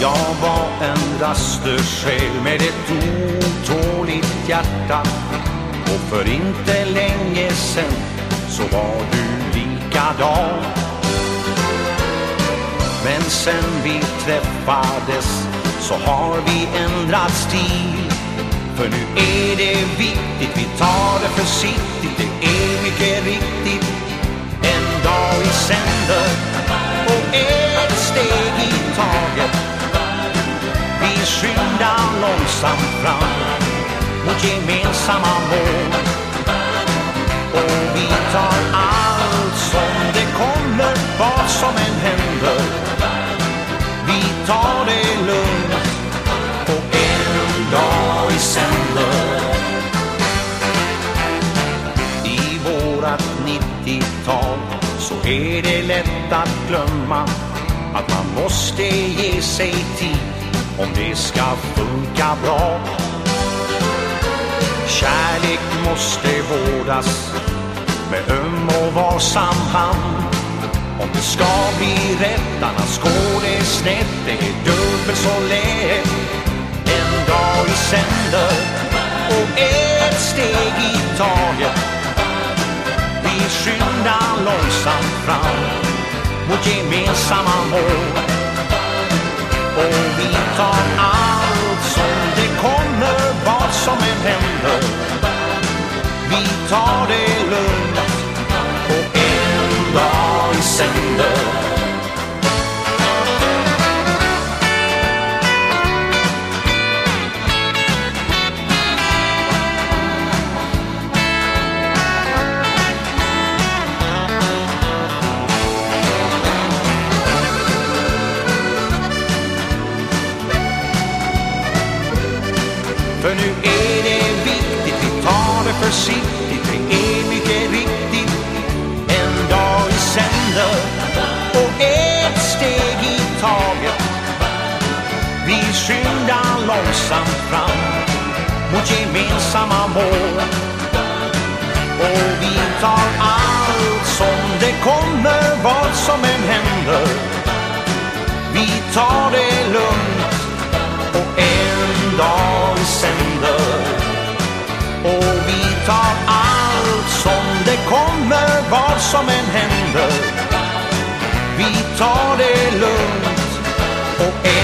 Jag var en själ med ett otåligt hjärta. Och för inte länge sen så var du likadan. Men sen vi träffades så har vi ändrat stil. För nu är det viktigt, vi tar det försiktigt skynda långsamt fram mot gemensamma mål. Och vi tar allt som det kommer, vad som än händer. Vi tar det lugnt och en dag i sänder. I vårat 90-tal så är det lätt att glömma att man måste ge sig tid om det ska funka bra. Kärlek måste vårdas med öm och varsam hand. Om det ska bli rätt, annars går det snett. Det är dubbelt så lätt. En dag i sänder och ett steg i taget. Vi skyndar långsamt fram mot gemensamma mål. Och vi tar allt som det kommer, vad som än händer. Vi tar det lugnt och en dag i sänder. För nu är det viktigt, vi tar det försiktigt Det är mycket riktigt. En dag i sänder och ett steg i taget. Vi skyndar långsamt fram mot gemensamma mål. Och vi tar allt som det kommer, vad som än händer. Vi tar det lugnt. okay.